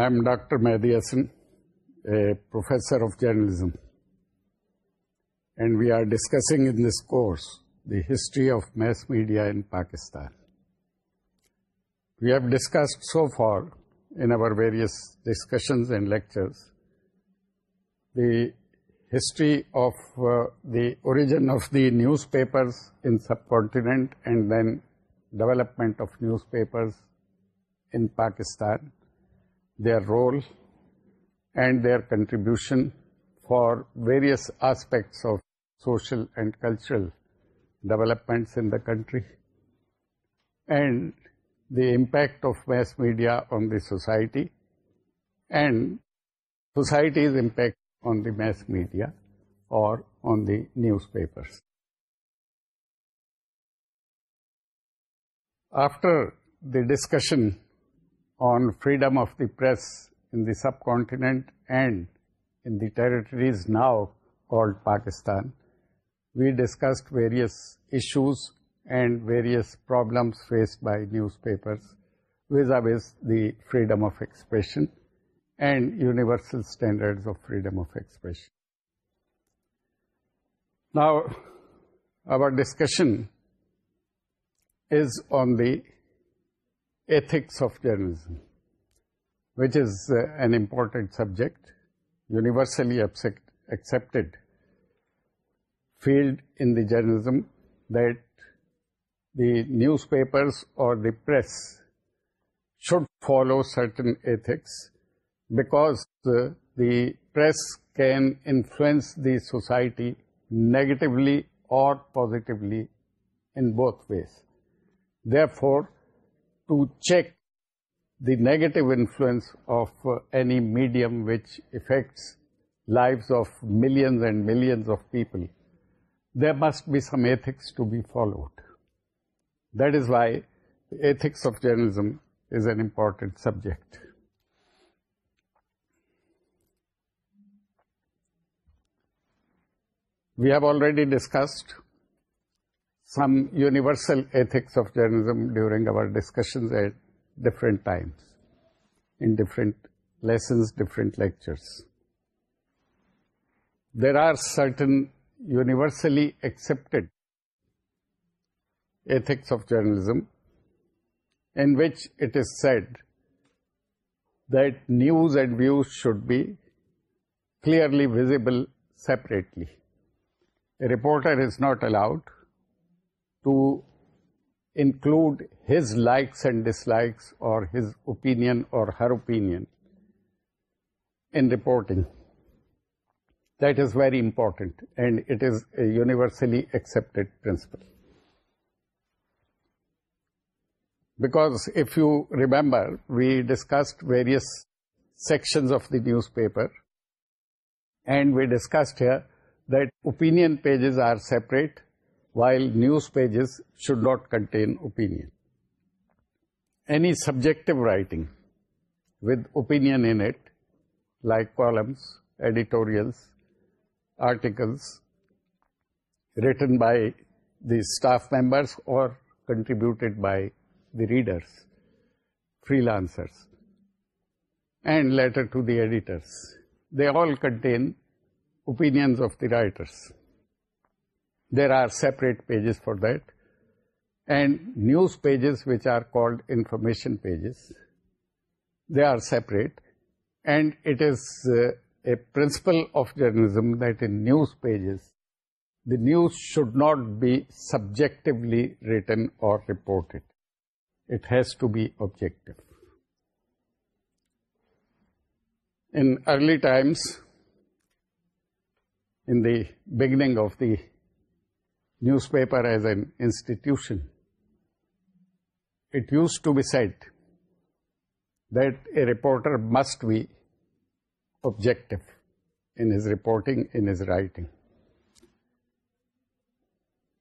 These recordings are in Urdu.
I am Dr. Mehdi Hasan, a professor of journalism, and we are discussing in this course the history of mass media in Pakistan. We have discussed so far in our various discussions and lectures the history of uh, the origin of the newspapers in subcontinent and then development of newspapers in Pakistan, their role and their contribution for various aspects of social and cultural developments in the country, and the impact of mass media on the society and society's impact on the mass media or on the newspapers. After the discussion on freedom of the press in the subcontinent and in the territories now called Pakistan. We discussed various issues and various problems faced by newspapers vis-a-vis the freedom of expression and universal standards of freedom of expression. Now, our discussion is on the ethics of journalism, which is uh, an important subject, universally accepted field in the journalism, that the newspapers or the press should follow certain ethics, because uh, the press can influence the society negatively or positively in both ways. Therefore, to check the negative influence of uh, any medium which affects lives of millions and millions of people, there must be some ethics to be followed. That is why the ethics of journalism is an important subject. We have already discussed some universal ethics of journalism during our discussions at different times, in different lessons, different lectures. There are certain universally accepted ethics of journalism in which it is said that news and views should be clearly visible separately. A reporter is not allowed to include his likes and dislikes or his opinion or her opinion in reporting. That is very important, and it is a universally accepted principle. Because if you remember, we discussed various sections of the newspaper, and we discussed here that opinion pages are separate while news pages should not contain opinion. Any subjective writing with opinion in it, like columns, editorials, articles written by the staff members or contributed by the readers, freelancers, and later to the editors, they all contain opinions of the writers. There are separate pages for that. And news pages, which are called information pages, they are separate. And it is uh, a principle of journalism that in news pages, the news should not be subjectively written or reported. It has to be objective. In early times, in the beginning of the newspaper as an institution, it used to be said that a reporter must be objective in his reporting, in his writing.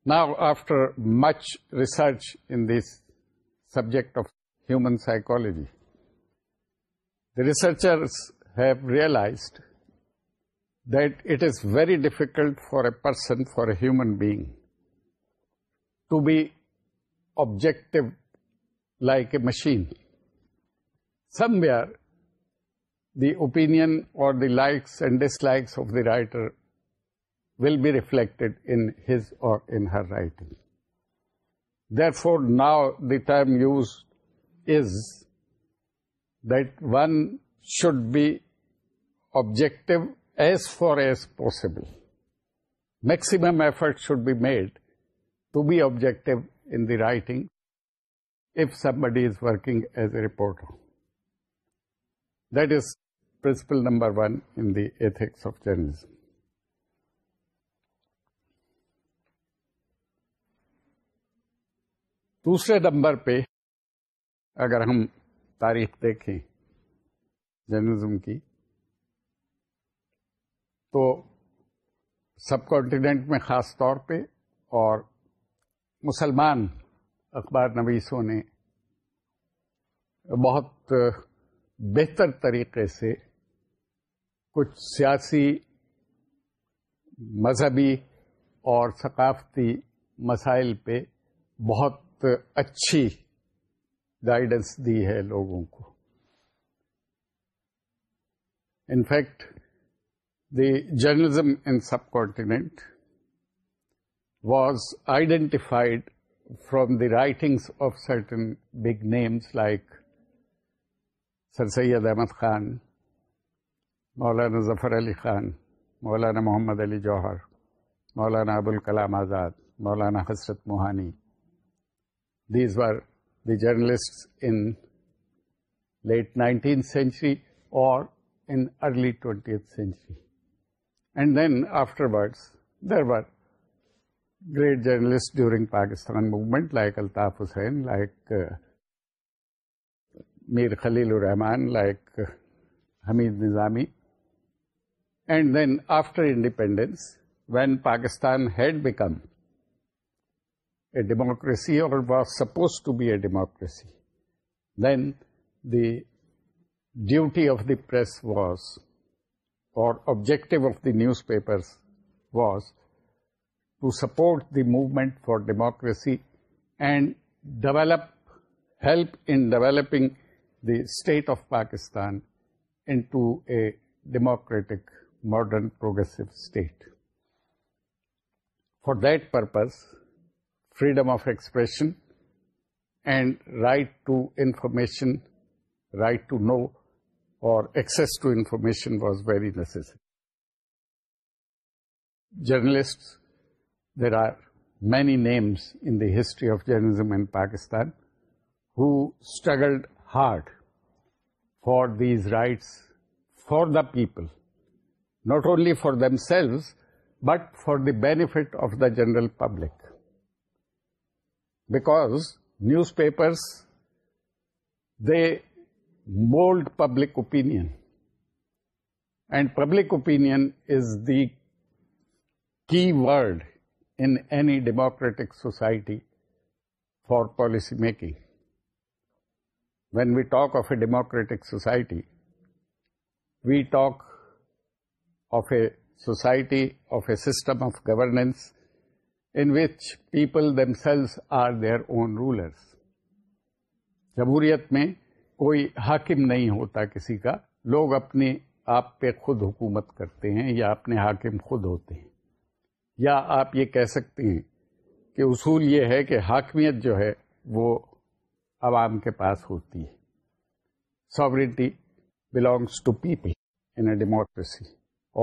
Now, after much research in this subject of human psychology, the researchers have realized that it is very difficult for a person, for a human being, to be objective like a machine. Somewhere the opinion or the likes and dislikes of the writer will be reflected in his or in her writing. Therefore, now the term used is that one should be objective as far as possible. Maximum effort should be made to be objective in the writing if somebody is working as a reporter. That is principle number one in the ethics of journalism. دوسرے نمبر پہ اگر ہم تاریخ دیکھیں جرنلزم کی تو سب کانٹیننٹ میں خاص طور پہ اور مسلمان اخبار نویسوں نے بہت بہتر طریقے سے کچھ سیاسی مذہبی اور ثقافتی مسائل پہ بہت اچھی گائیڈنس دی ہے لوگوں کو in fact the journalism in sub continent was identified from the writings of certain big names like Sir Syed Ahmad Khan, Maulana Zafar Ali Khan, Maulana Muhammad Ali Johar, Maulana Abul Kalam Azad, Maulana Hasrat Mohani. These were the journalists in late 19th century or in early 20th century. And then afterwards, there were great journalists during Pakistan movement like Altaf Hussain, like uh, Mir Khalilur Rahman, like uh, Hamid Nizami. And then after independence, when Pakistan had become a democracy or was supposed to be a democracy, then the duty of the press was, or objective of the newspapers was, to support the movement for democracy and help in developing the state of Pakistan into a democratic, modern, progressive state. For that purpose, freedom of expression and right to information, right to know or access to information was very necessary. Journalists there are many names in the history of Jainism in Pakistan who struggled hard for these rights for the people, not only for themselves, but for the benefit of the general public. Because newspapers, they mold public opinion, and public opinion is the key word in any democratic society for policy making. When we talk of a democratic society, we talk of a society of a system of governance in which people themselves are their own rulers. جمہوریت میں کوئی حاکم نہیں ہوتا کسی کا لوگ اپنے آپ پہ خود حکومت کرتے ہیں یا اپنے حاکم خود ہوتے ہیں یا آپ یہ کہہ سکتے ہیں کہ اصول یہ ہے کہ حاکمیت جو ہے وہ عوام کے پاس ہوتی ہے sovereignty belongs to people in a democracy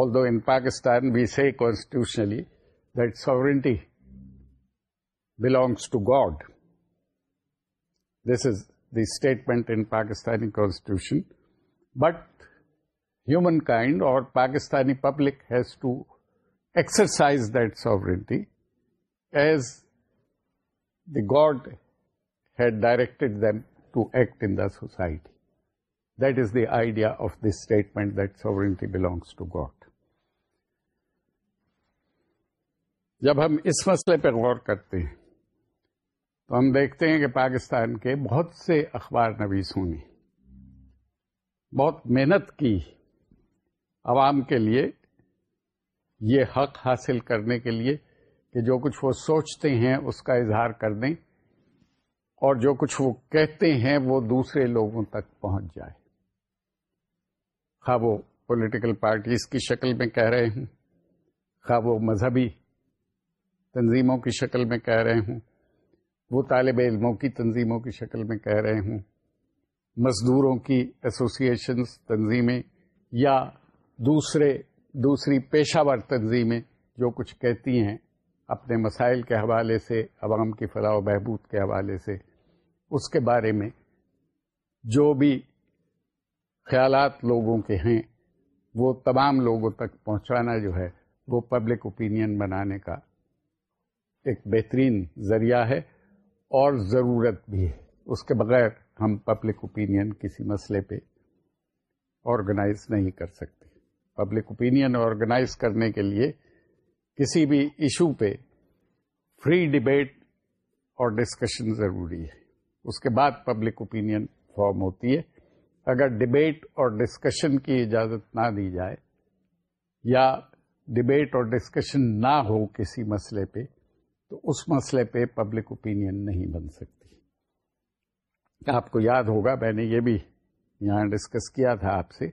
although in Pakistan we see constitutionally that sovereignty belongs to God this is the statement in Pakistani constitution but human kind اور Pakistani public has to God had directed them to act in the society that is the idea of this statement that sovereignty belongs to God جب ہم اس مسئلے پہ غور کرتے ہیں تو ہم دیکھتے ہیں کہ پاکستان کے بہت سے اخبار نویس ہوں گے بہت محنت کی عوام کے لیے یہ حق حاصل کرنے کے لیے کہ جو کچھ وہ سوچتے ہیں اس کا اظہار کر دیں اور جو کچھ وہ کہتے ہیں وہ دوسرے لوگوں تک پہنچ جائے خواب پولیٹیکل پارٹیز کی شکل میں کہہ رہے ہوں خواب وہ مذہبی تنظیموں کی شکل میں کہہ رہے ہوں وہ طالب علموں کی تنظیموں کی شکل میں کہہ رہے ہوں مزدوروں کی ایسوسی ایشنس تنظیمیں یا دوسرے دوسری پیشہ ور تنظیمیں جو کچھ کہتی ہیں اپنے مسائل کے حوالے سے عوام کی فلاح و بہبود کے حوالے سے اس کے بارے میں جو بھی خیالات لوگوں کے ہیں وہ تمام لوگوں تک پہنچانا جو ہے وہ پبلک اوپینین بنانے کا ایک بہترین ذریعہ ہے اور ضرورت بھی ہے اس کے بغیر ہم پبلک اوپینین کسی مسئلے پہ آرگنائز نہیں کر سکتے پبلک اوپینین آرگنائز کرنے کے لیے کسی بھی ایشو پہ فری ڈبیٹ اور ڈسکشن ضروری ہے اس کے بعد پبلک اوپینین فارم ہوتی ہے اگر ڈبیٹ اور ڈسکشن کی اجازت نہ دی جائے یا ڈبیٹ اور ڈسکشن نہ ہو کسی مسئلے پہ تو اس مسئلے پہ پبلک اوپینین نہیں بن سکتی آپ کو یاد ہوگا میں نے یہ بھی یہاں ڈسکس کیا تھا آپ سے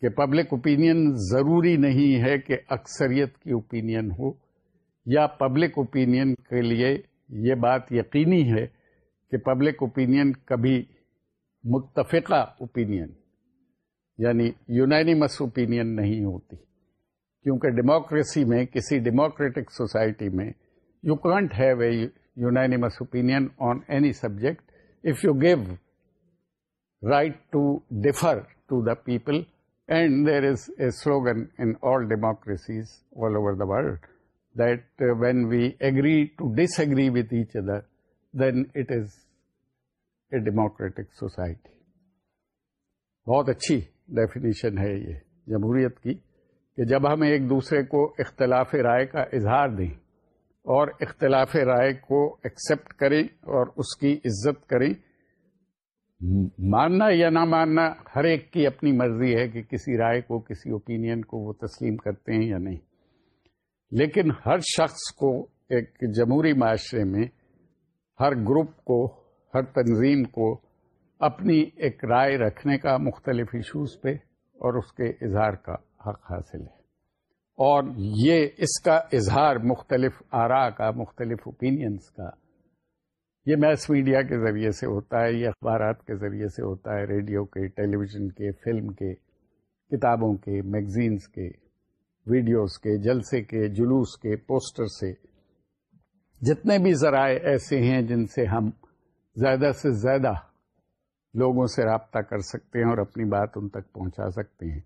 کہ پبلک اوپینین ضروری نہیں ہے کہ اکثریت کی اوپینین ہو یا پبلک اوپینین کے لیے یہ بات یقینی ہے کہ پبلک اوپینین کبھی متفقہ اوپینین یعنی یونینیمس اوپینین نہیں ہوتی کیونکہ ڈیموکریسی میں کسی ڈیموکریٹک سوسائٹی میں you can't have a unanimous opinion on any subject if you give right to differ to the people and there is a slogan in all democracies all over the world that when we agree to disagree with each other then it is a democratic society بہت اچھی ڈیفینیشن ہے یہ جمہوریت کی کہ جب ہم ایک دوسرے کو اختلاف رائے کا اظہار دیں اور اختلاف رائے کو ایکسیپٹ کریں اور اس کی عزت کریں ماننا یا نہ ماننا ہر ایک کی اپنی مرضی ہے کہ کسی رائے کو کسی اوپینین کو وہ تسلیم کرتے ہیں یا نہیں لیکن ہر شخص کو ایک جمہوری معاشرے میں ہر گروپ کو ہر تنظیم کو اپنی ایک رائے رکھنے کا مختلف ایشوز پہ اور اس کے اظہار کا حق حاصل ہے اور یہ اس کا اظہار مختلف آرا کا مختلف اوپینینس کا یہ میس میڈیا کے ذریعے سے ہوتا ہے یہ اخبارات کے ذریعے سے ہوتا ہے ریڈیو کے ٹیلی ویژن کے فلم کے کتابوں کے میگزینس کے ویڈیوز کے جلسے کے جلوس کے پوسٹر سے جتنے بھی ذرائع ایسے ہیں جن سے ہم زیادہ سے زیادہ لوگوں سے رابطہ کر سکتے ہیں اور اپنی بات ان تک پہنچا سکتے ہیں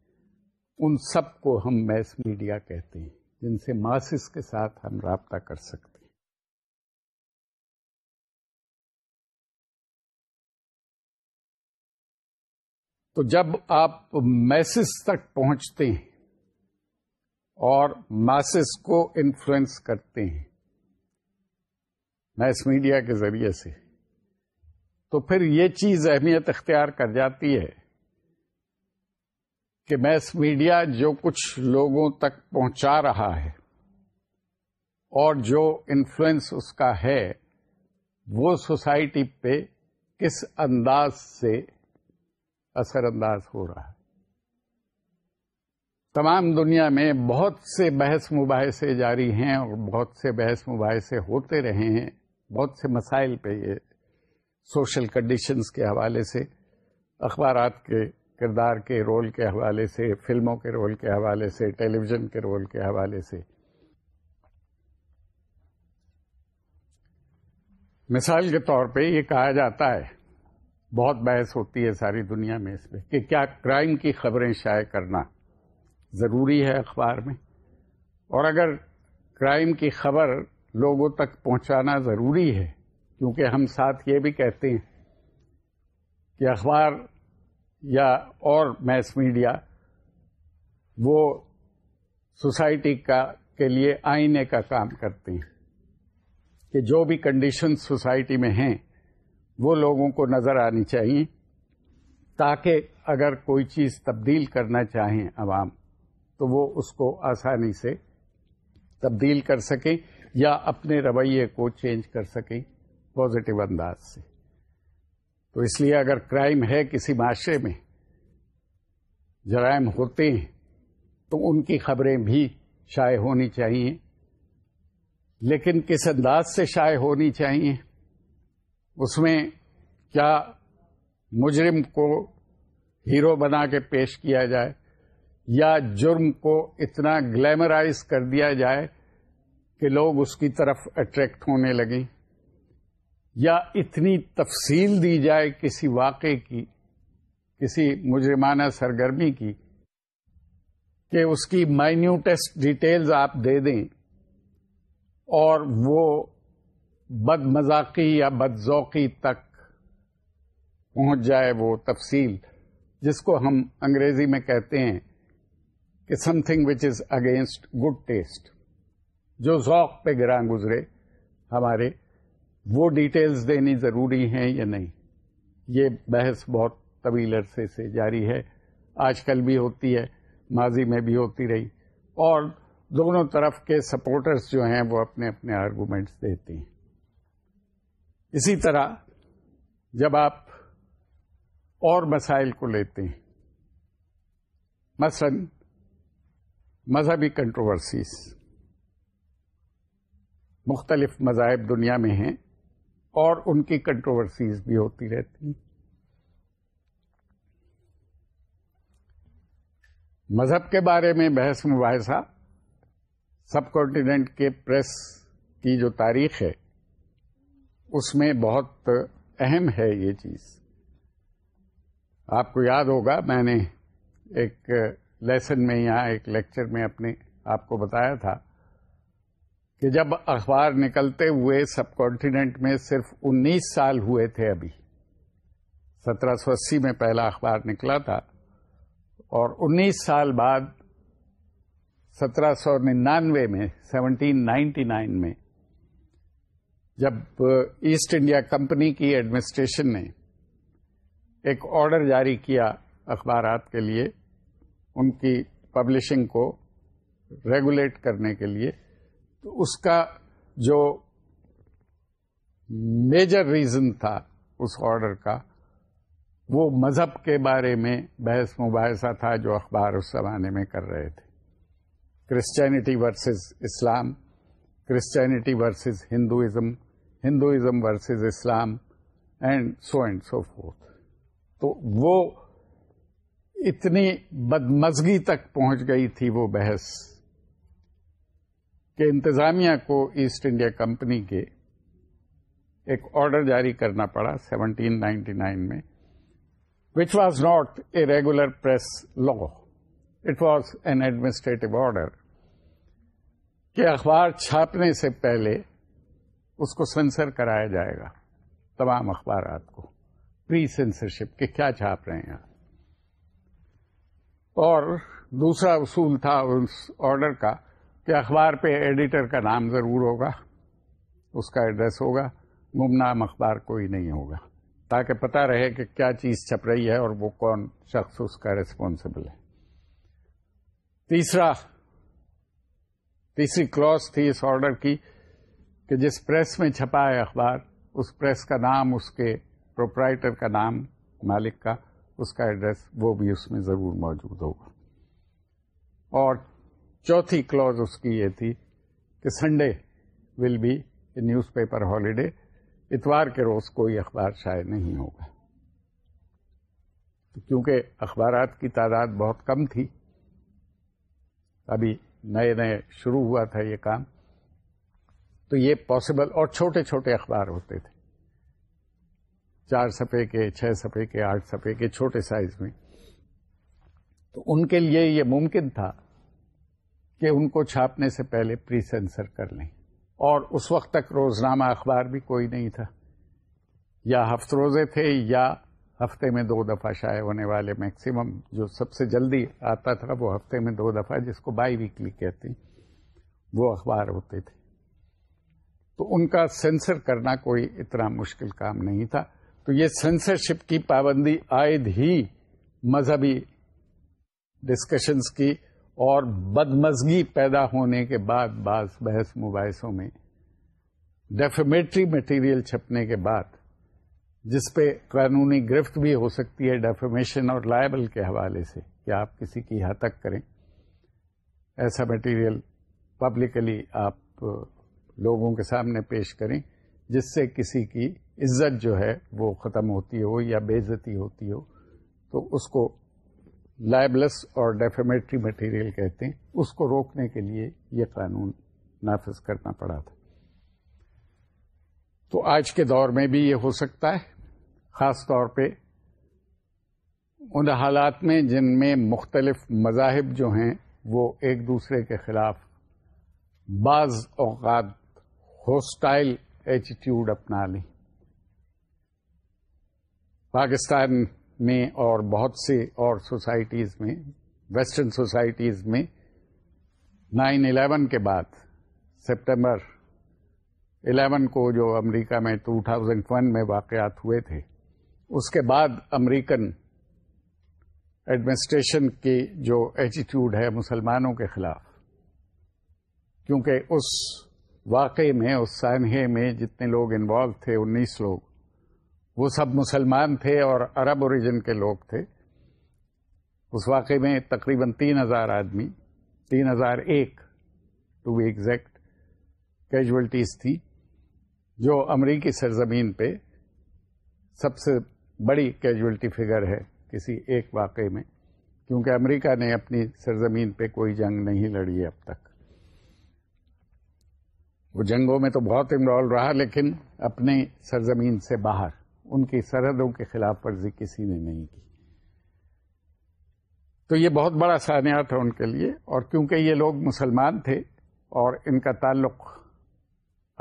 ان سب کو ہم میس میڈیا کہتے ہیں جن سے ماسس کے ساتھ ہم رابطہ کر سکتے ہیں تو جب آپ میسز تک پہنچتے ہیں اور میسز کو انفلوئنس کرتے ہیں میس میڈیا کے ذریعے سے تو پھر یہ چیز اہمیت اختیار کر جاتی ہے کہ میس میڈیا جو کچھ لوگوں تک پہنچا رہا ہے اور جو انفلوئنس اس کا ہے وہ سوسائٹی پہ کس انداز سے اثر انداز ہو رہا ہے تمام دنیا میں بہت سے بحث مباحثے جاری ہیں اور بہت سے بحث مباحثے ہوتے رہے ہیں بہت سے مسائل پہ یہ سوشل کنڈیشنز کے حوالے سے اخبارات کے کردار کے رول کے حوالے سے فلموں کے رول کے حوالے سے ٹیلی ویژن کے رول کے حوالے سے مثال کے طور پہ یہ کہا جاتا ہے بہت بحث ہوتی ہے ساری دنیا میں اس پہ کہ کیا کرائم کی خبریں شائع کرنا ضروری ہے اخبار میں اور اگر کرائم کی خبر لوگوں تک پہنچانا ضروری ہے کیونکہ ہم ساتھ یہ بھی کہتے ہیں کہ اخبار یا اور میس میڈیا وہ سوسائٹی کا کے لیے آئینے کا کام کرتے ہیں کہ جو بھی کنڈیشن سوسائٹی میں ہیں وہ لوگوں کو نظر آنی چاہیے تاکہ اگر کوئی چیز تبدیل کرنا چاہیں عوام تو وہ اس کو آسانی سے تبدیل کر سکیں یا اپنے رویے کو چینج کر سکیں پازیٹیو انداز سے تو اس لیے اگر کرائم ہے کسی معاشرے میں جرائم ہوتے ہیں تو ان کی خبریں بھی شائع ہونی چاہیے لیکن کس انداز سے شائع ہونی چاہیے اس میں کیا مجرم کو ہیرو بنا کے پیش کیا جائے یا جرم کو اتنا گلیمرائز کر دیا جائے کہ لوگ اس کی طرف اٹریکٹ ہونے لگیں یا اتنی تفصیل دی جائے کسی واقعے کی کسی مجرمانہ سرگرمی کی کہ اس کی مائنیوٹیسٹ ڈیٹیلز آپ دے دیں اور وہ بد مذاقی یا بد ذوقی تک پہنچ جائے وہ تفصیل جس کو ہم انگریزی میں کہتے ہیں کہ something which is against good taste جو ذوق پہ گراں گزرے ہمارے وہ ڈیٹیلز دینی ضروری ہیں یا نہیں یہ بحث بہت طویل عرصے سے جاری ہے آج کل بھی ہوتی ہے ماضی میں بھی ہوتی رہی اور دونوں طرف کے سپورٹرز جو ہیں وہ اپنے اپنے آرگومنٹس دیتے ہیں اسی طرح جب آپ اور مسائل کو لیتے ہیں مثلاً مذہبی کنٹروورسیز مختلف مذاہب دنیا میں ہیں اور ان کی کنٹروورسیز بھی ہوتی رہتی ہیں مذہب کے بارے میں بحث مباحثہ سب کانٹیننٹ کے پریس کی جو تاریخ ہے اس میں بہت اہم ہے یہ چیز آپ کو یاد ہوگا میں نے ایک لیسن میں یا ایک لیکچر میں اپنے آپ کو بتایا تھا کہ جب اخبار نکلتے ہوئے سب کانٹیننٹ میں صرف انیس سال ہوئے تھے ابھی سترہ سو اسی میں پہلا اخبار نکلا تھا اور انیس سال بعد سترہ سو ننانوے میں سیونٹین نائنٹی نائن میں جب ایسٹ انڈیا کمپنی کی ایڈمنسٹریشن نے ایک آرڈر جاری کیا اخبارات کے لیے ان کی پبلشنگ کو ریگولیٹ کرنے کے لیے تو اس کا جو میجر ریزن تھا اس آرڈر کا وہ مذہب کے بارے میں بحث مباحثہ تھا جو اخبار اس زمانے میں کر رہے تھے Christianity versus Islam Christianity versus Hinduism Hinduism versus Islam and so and so for تو وہ اتنی بدمزگی تک پہنچ گئی تھی وہ بحث کہ انتظامیہ کو ایسٹ انڈیا کمپنی کے ایک آرڈر جاری کرنا پڑا سیونٹین نائنٹی نائن میں which was not a regular press law it was an administrative order کہ اخبار چھاپنے سے پہلے اس کو سینسر کرایا جائے گا تمام اخبارات کو پری سینسرشپ کے کیا چھاپ رہے ہیں آپ اور دوسرا اصول تھا اس آرڈر کا کہ اخبار پہ ایڈیٹر کا نام ضرور ہوگا اس کا ایڈریس ہوگا گمنام اخبار کوئی نہیں ہوگا تاکہ پتا رہے کہ کیا چیز چھپ رہی ہے اور وہ کون شخص اس کا ریسپانسیبل ہے تیسرا تیسری کلوز تھی اس آرڈر کی کہ جس پریس میں چھپا ہے اخبار اس پریس کا نام اس کے پروپرائٹر کا نام مالک کا اس کا ایڈریس وہ بھی اس میں ضرور موجود ہوگا اور چوتھی کلوز اس کی یہ تھی کہ Sunday will be newspaper holiday اتوار کے روز کوئی اخبار شائع نہیں ہوگا کیونکہ اخبارات کی تعداد بہت کم تھی ابھی نئے نئے شروع ہوا تھا یہ کام تو یہ پاسبل اور چھوٹے چھوٹے اخبار ہوتے تھے چار سفے کے چھ سفے کے آٹھ سفے کے چھوٹے سائز میں تو ان کے لیے یہ ممکن تھا کہ ان کو چھاپنے سے پہلے پری سینسر کر لیں اور اس وقت تک روزنامہ اخبار بھی کوئی نہیں تھا یا ہفت روزے تھے یا ہفتے میں دو دفعہ شائع ہونے والے میکسیمم جو سب سے جلدی آتا تھا وہ ہفتے میں دو دفعہ جس کو بائی ویکلی کہتے ہیں وہ اخبار ہوتے تھے تو ان کا سینسر کرنا کوئی اتنا مشکل کام نہیں تھا تو یہ سینسرشپ کی پابندی عائد ہی مذہبی ڈسکشنس کی اور بدمزگی پیدا ہونے کے بعد بعض بحث مباحثوں میں ڈیفیمیٹری مٹیریل چھپنے کے بعد جس پہ قانونی گرفت بھی ہو سکتی ہے ڈیفیمیشن اور لائبل کے حوالے سے کہ آپ کسی کی ہتک کریں ایسا مٹیریل پبلکلی آپ لوگوں کے سامنے پیش کریں جس سے کسی کی عزت جو ہے وہ ختم ہوتی ہو یا بے عزتی ہوتی ہو تو اس کو لائبلس اور ڈیفیمیٹری مٹیریل کہتے ہیں اس کو روکنے کے لیے یہ قانون نافذ کرنا پڑا تھا تو آج کے دور میں بھی یہ ہو سکتا ہے خاص طور پہ ان حالات میں جن میں مختلف مذاہب جو ہیں وہ ایک دوسرے کے خلاف بعض اوقات ہوسٹائل ایٹیٹیوڈ اپنا لیں پاکستان میں اور بہت سے اور سوسائٹیز میں ویسٹرن سوسائٹیز میں نائن الیون کے بعد سپٹمبر الیون کو جو امریکہ میں ٹو تھاؤزینڈ ون میں واقعات ہوئے تھے اس کے بعد امریکن ایڈمنسٹریشن کی جو ایٹیٹیوڈ ہے مسلمانوں کے خلاف کیونکہ اس واقعی میں اس سانحے میں جتنے لوگ انوالو تھے انیس لوگ وہ سب مسلمان تھے اور عرب اوریجن کے لوگ تھے اس واقعے میں تقریباً تین ہزار آدمی تین ہزار ایک ٹو بی ایگزیکٹ کیجولٹیز تھی جو امریکی سرزمین پہ سب سے بڑی کیجولٹی فگر ہے کسی ایک واقعے میں کیونکہ امریکہ نے اپنی سرزمین پہ کوئی جنگ نہیں لڑی ہے اب تک وہ جنگوں میں تو بہت انوالو رہا لیکن اپنے سرزمین سے باہر ان کی سرحدوں کے خلاف ورزی کسی نے نہیں کی تو یہ بہت بڑا سانیہ ان کے لیے اور کیونکہ یہ لوگ مسلمان تھے اور ان کا تعلق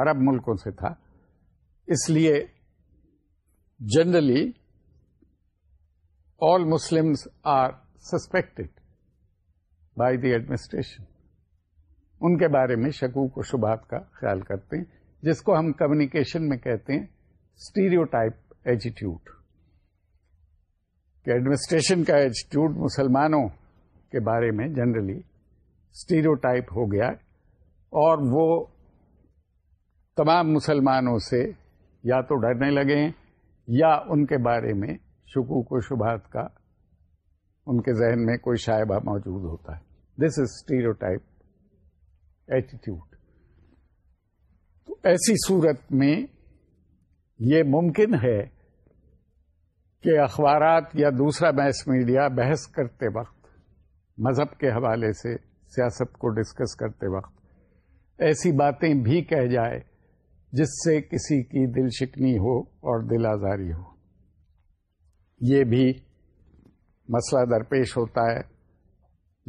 عرب ملکوں سے تھا اس لیے generally all Muslim are suspected by the administration ان کے بارے میں شکوک و شبات کا خیال کرتے ہیں جس کو ہم کمیونیکیشن میں کہتے ہیں اسٹیریو ٹائپ ایجیٹیوڈ کہ ایڈمنسٹریشن کا ایجیٹیوڈ مسلمانوں کے بارے میں جنرلی اسٹیریو ٹائپ ہو گیا اور وہ تمام مسلمانوں سے یا تو ڈرنے لگے ہیں یا ان کے بارے میں شکوک و شبات کا ان کے ذہن میں کوئی شائبہ موجود ہوتا ہے this is stereotype attitude تو ایسی صورت میں یہ ممکن ہے کہ اخبارات یا دوسرا میس میڈیا بحث کرتے وقت مذہب کے حوالے سے سیاست کو ڈسکس کرتے وقت ایسی باتیں بھی کہہ جائے جس سے کسی کی دل شکنی ہو اور دل آزاری ہو یہ بھی مسئلہ درپیش ہوتا ہے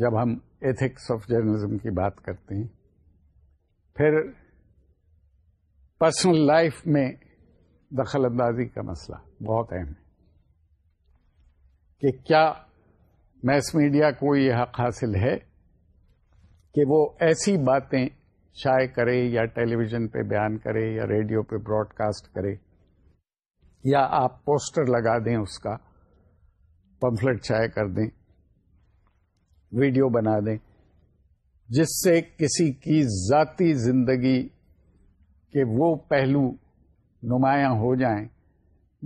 جب ہم ایتھکس آف جرنلزم کی بات کرتے ہیں پھر پرسنل لائف میں دخل اندازی کا مسئلہ بہت اہم ہے کہ کیا میس میڈیا کو یہ حق حاصل ہے کہ وہ ایسی باتیں شائع کرے یا ٹیلی ویژن پہ بیان کرے یا ریڈیو پہ براڈ کاسٹ کرے یا آپ پوسٹر لگا دیں اس کا پمفلٹ شائع کر دیں ویڈیو بنا دیں جس سے کسی کی ذاتی زندگی کے وہ پہلو نمایاں ہو جائیں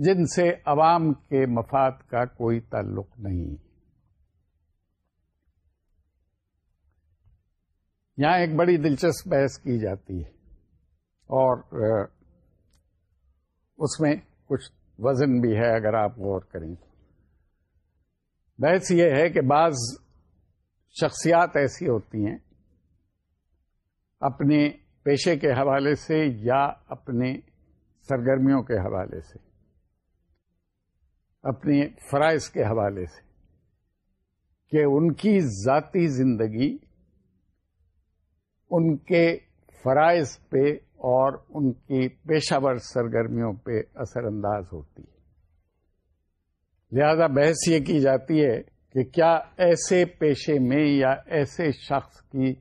جن سے عوام کے مفاد کا کوئی تعلق نہیں یہاں ایک بڑی دلچسپ بحث کی جاتی ہے اور اس میں کچھ وزن بھی ہے اگر آپ غور کریں تو بحث یہ ہے کہ بعض شخصیات ایسی ہوتی ہیں اپنے پیشے کے حوالے سے یا اپنے سرگرمیوں کے حوالے سے اپنے فرائض کے حوالے سے کہ ان کی ذاتی زندگی ان کے فرائض پہ اور ان کی پیشہ ور سرگرمیوں پہ اثر انداز ہوتی ہے لہذا بحث یہ کی جاتی ہے کہ کیا ایسے پیشے میں یا ایسے شخص کی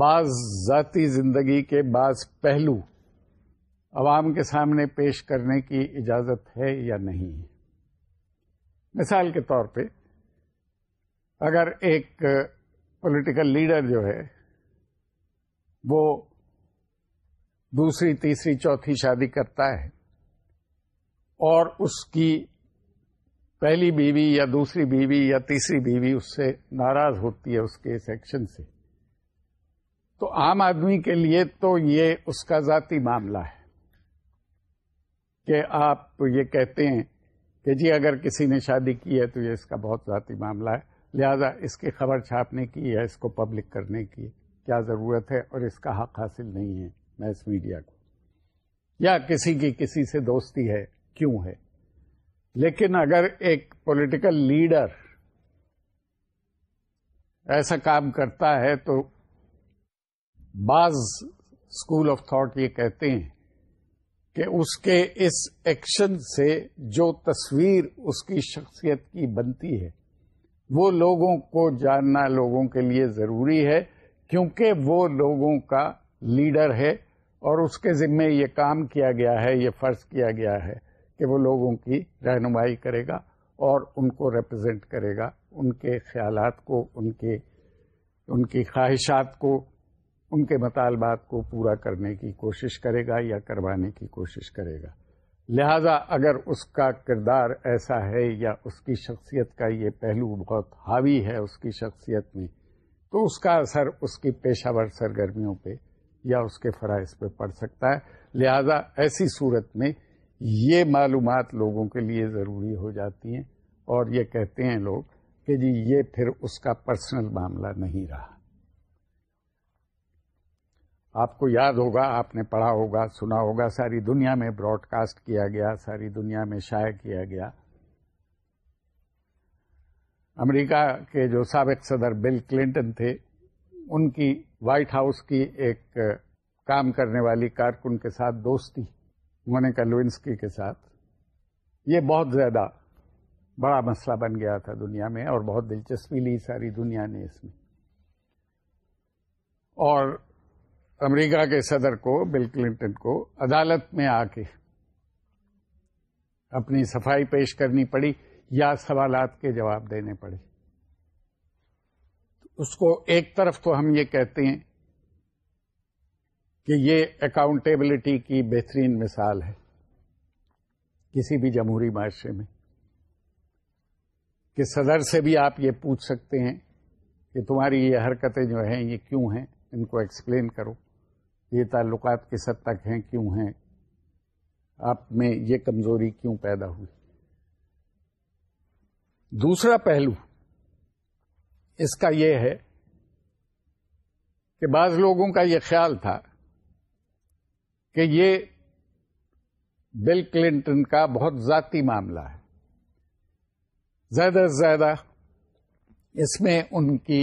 بعض ذاتی زندگی کے بعض پہلو عوام کے سامنے پیش کرنے کی اجازت ہے یا نہیں مثال کے طور پہ اگر ایک پولیٹیکل لیڈر جو ہے وہ دوسری تیسری چوتھی شادی کرتا ہے اور اس کی پہلی بیوی یا دوسری بیوی یا تیسری بیوی اس سے ناراض ہوتی ہے اس کے اس ایکشن سے تو عام آدمی کے لیے تو یہ اس کا ذاتی معاملہ ہے کہ آپ یہ کہتے ہیں کہ جی اگر کسی نے شادی کی ہے تو یہ اس کا بہت ذاتی معاملہ ہے لہذا اس کی خبر چھاپنے کی یا اس کو پبلک کرنے کی کیا ضرورت ہے اور اس کا حق حاصل نہیں ہے میں اس میڈیا کو یا کسی کی کسی سے دوستی ہے کیوں ہے لیکن اگر ایک پولیٹیکل لیڈر ایسا کام کرتا ہے تو بعض اسکول آف تھاٹ یہ کہتے ہیں کہ اس کے اس ایکشن سے جو تصویر اس کی شخصیت کی بنتی ہے وہ لوگوں کو جاننا لوگوں کے لیے ضروری ہے کیونکہ وہ لوگوں کا لیڈر ہے اور اس کے ذمہ یہ کام کیا گیا ہے یہ فرض کیا گیا ہے کہ وہ لوگوں کی رہنمائی کرے گا اور ان کو ریپرزینٹ کرے گا ان کے خیالات کو ان کے ان کی خواہشات کو ان کے مطالبات کو پورا کرنے کی کوشش کرے گا یا کروانے کی کوشش کرے گا لہذا اگر اس کا کردار ایسا ہے یا اس کی شخصیت کا یہ پہلو بہت حاوی ہے اس کی شخصیت میں تو اس کا اثر اس کی پیشہ ور سرگرمیوں پہ یا اس کے فرائض پہ پڑ سکتا ہے لہذا ایسی صورت میں یہ معلومات لوگوں کے لیے ضروری ہو جاتی ہیں اور یہ کہتے ہیں لوگ کہ جی یہ پھر اس کا پرسنل معاملہ نہیں رہا آپ کو یاد ہوگا آپ نے پڑھا ہوگا سنا ہوگا ساری دنیا میں براڈ کاسٹ کیا گیا ساری دنیا میں شائع کیا گیا امریکہ کے جو سابق صدر بل کلنٹن تھے ان کی وائٹ ہاؤس کی ایک کام کرنے والی کارکن کے ساتھ دوستی مونیکا لوئنسکی کے ساتھ یہ بہت زیادہ بڑا مسئلہ بن گیا تھا دنیا میں اور بہت دلچسپی لی ساری دنیا نے اس میں اور امریکہ کے صدر کو بل کلنٹن کو عدالت میں آ کے اپنی صفائی پیش کرنی پڑی یا سوالات کے جواب دینے پڑے اس کو ایک طرف تو ہم یہ کہتے ہیں کہ یہ اکاؤنٹیبلٹی کی بہترین مثال ہے کسی بھی جمہوری معاشرے میں کہ صدر سے بھی آپ یہ پوچھ سکتے ہیں کہ تمہاری یہ حرکتیں جو ہیں یہ کیوں ہیں ان کو ایکسپلین کرو یہ تعلقات کس حد تک ہیں کیوں ہیں آپ میں یہ کمزوری کیوں پیدا ہوئی دوسرا پہلو اس کا یہ ہے کہ بعض لوگوں کا یہ خیال تھا کہ یہ بل کلنٹن کا بہت ذاتی معاملہ ہے زیادہ سے زیادہ اس میں ان کی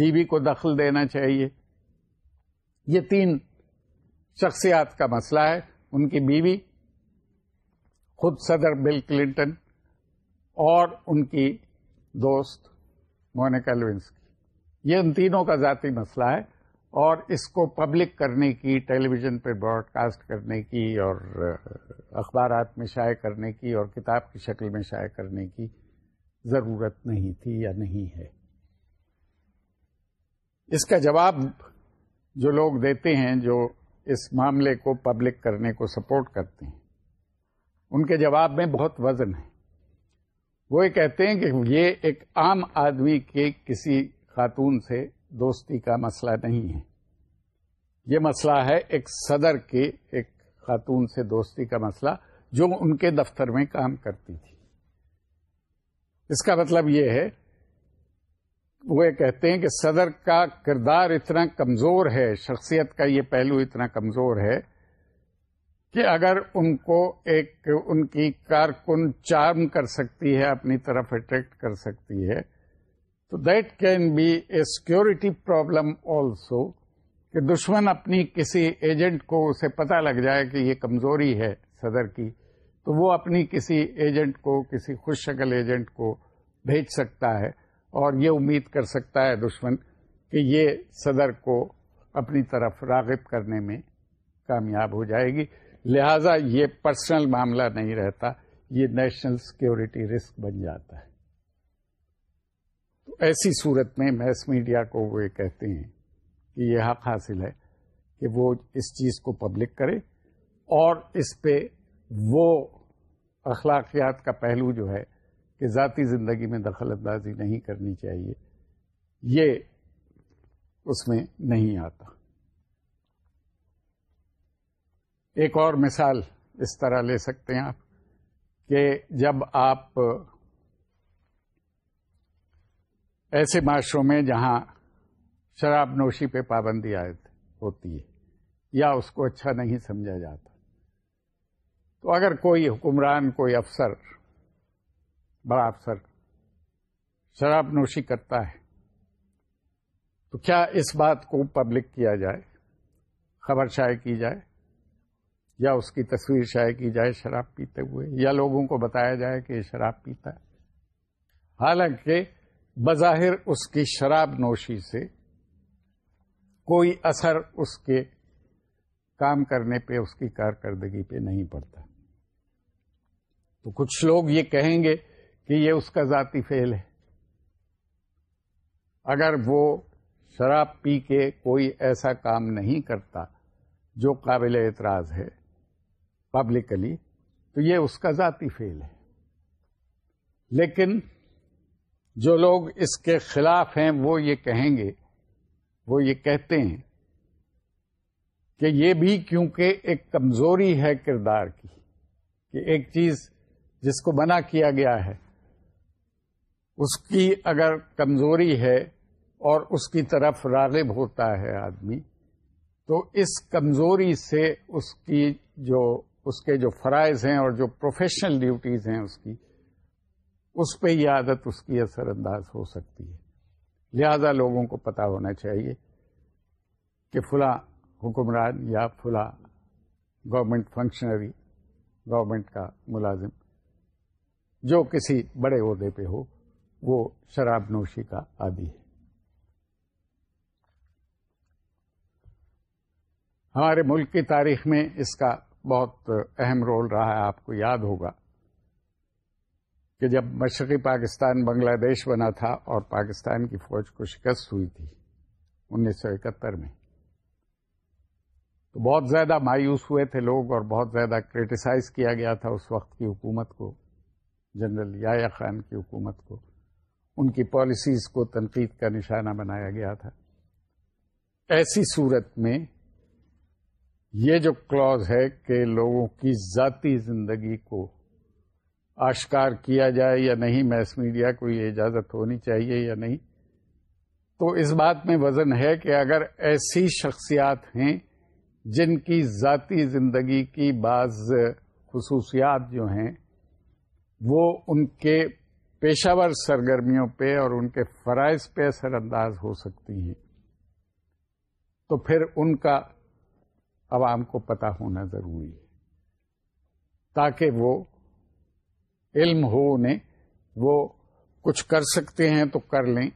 بیوی کو دخل دینا چاہیے یہ تین شخصیات کا مسئلہ ہے ان کی بیوی خود صدر بل کلنٹن اور ان کی دوست مونیکا لنسکی یہ ان تینوں کا ذاتی مسئلہ ہے اور اس کو پبلک کرنے کی ٹیلی ویژن پہ براڈ کاسٹ کرنے کی اور اخبارات میں شائع کرنے کی اور کتاب کی شکل میں شائع کرنے کی ضرورت نہیں تھی یا نہیں ہے اس کا جواب جو لوگ دیتے ہیں جو اس معاملے کو پبلک کرنے کو سپورٹ کرتے ہیں ان کے جواب میں بہت وزن ہے وہ یہ کہتے ہیں کہ یہ ایک عام آدمی کے کسی خاتون سے دوستی کا مسئلہ نہیں ہے یہ مسئلہ ہے ایک صدر کے ایک خاتون سے دوستی کا مسئلہ جو ان کے دفتر میں کام کرتی تھی اس کا مطلب یہ ہے وہ کہتے ہیں کہ صدر کا کردار اتنا کمزور ہے شخصیت کا یہ پہلو اتنا کمزور ہے کہ اگر ان کو ایک ان کی کارکن چارم کر سکتی ہے اپنی طرف اٹریکٹ کر سکتی ہے تو that can be a security problem also کہ دشمن اپنی کسی ایجنٹ کو اسے پتہ لگ جائے کہ یہ کمزوری ہے صدر کی تو وہ اپنی کسی ایجنٹ کو کسی خوش شکل ایجنٹ کو بھیج سکتا ہے اور یہ امید کر سکتا ہے دشمن کہ یہ صدر کو اپنی طرف راغب کرنے میں کامیاب ہو جائے گی لہٰذا یہ پرسنل معاملہ نہیں رہتا یہ نیشنل سیکیورٹی رسک بن جاتا ہے تو ایسی صورت میں میس میڈیا کو وہ کہتے ہیں کہ یہ حق حاصل ہے کہ وہ اس چیز کو پبلک کرے اور اس پہ وہ اخلاقیات کا پہلو جو ہے کہ ذاتی زندگی میں دخل اندازی نہیں کرنی چاہیے یہ اس میں نہیں آتا ایک اور مثال اس طرح لے سکتے ہیں آپ کہ جب آپ ایسے معاشروں میں جہاں شراب نوشی پہ پابندی عائد ہوتی ہے یا اس کو اچھا نہیں سمجھا جاتا تو اگر کوئی حکمران کوئی افسر بڑا افسر شراب نوشی کرتا ہے تو کیا اس بات کو پبلک کیا جائے خبر شائع کی جائے یا اس کی تصویر شائع کی جائے شراب پیتے ہوئے یا لوگوں کو بتایا جائے کہ یہ شراب پیتا ہے حالانکہ بظاہر اس کی شراب نوشی سے کوئی اثر اس کے کام کرنے پہ اس کی کارکردگی پہ نہیں پڑتا تو کچھ لوگ یہ کہیں گے کہ یہ اس کا ذاتی فیل ہے اگر وہ شراب پی کے کوئی ایسا کام نہیں کرتا جو قابل اعتراض ہے پبلکلی تو یہ اس کا ذاتی فیل ہے لیکن جو لوگ اس کے خلاف ہیں وہ یہ کہیں گے وہ یہ کہتے ہیں کہ یہ بھی کیونکہ ایک کمزوری ہے کردار کی کہ ایک چیز جس کو منع کیا گیا ہے اس کی اگر کمزوری ہے اور اس کی طرف راغب ہوتا ہے آدمی تو اس کمزوری سے اس کی جو اس کے جو فرائض ہیں اور جو پروفیشنل ڈیوٹیز ہیں اس کی اس پہ یہ عادت اس کی اثر انداز ہو سکتی ہے لہذا لوگوں کو پتہ ہونا چاہیے کہ فلاں حکمران یا فلاں گورنمنٹ فنکشنری گورنمنٹ کا ملازم جو کسی بڑے عہدے پہ ہو وہ شراب نوشی کا عادی ہے ہمارے ملک کی تاریخ میں اس کا بہت اہم رول رہا ہے آپ کو یاد ہوگا کہ جب مشرقی پاکستان بنگلہ دیش بنا تھا اور پاکستان کی فوج کو شکست ہوئی تھی انیس سو اکہتر میں تو بہت زیادہ مایوس ہوئے تھے لوگ اور بہت زیادہ کریٹیسائز کیا گیا تھا اس وقت کی حکومت کو جنرل یا خان کی حکومت کو ان کی پالیسیز کو تنقید کا نشانہ بنایا گیا تھا ایسی صورت میں یہ جو کلوز ہے کہ لوگوں کی ذاتی زندگی کو آشکار کیا جائے یا نہیں میس میڈیا کو یہ اجازت ہونی چاہیے یا نہیں تو اس بات میں وزن ہے کہ اگر ایسی شخصیات ہیں جن کی ذاتی زندگی کی بعض خصوصیات جو ہیں وہ ان کے پیشہ ور سرگرمیوں پہ اور ان کے فرائض پہ اثر انداز ہو سکتی ہیں تو پھر ان کا عوام کو پتہ ہونا ضروری ہے تاکہ وہ علم ہو انہیں وہ کچھ کر سکتے ہیں تو کر لیں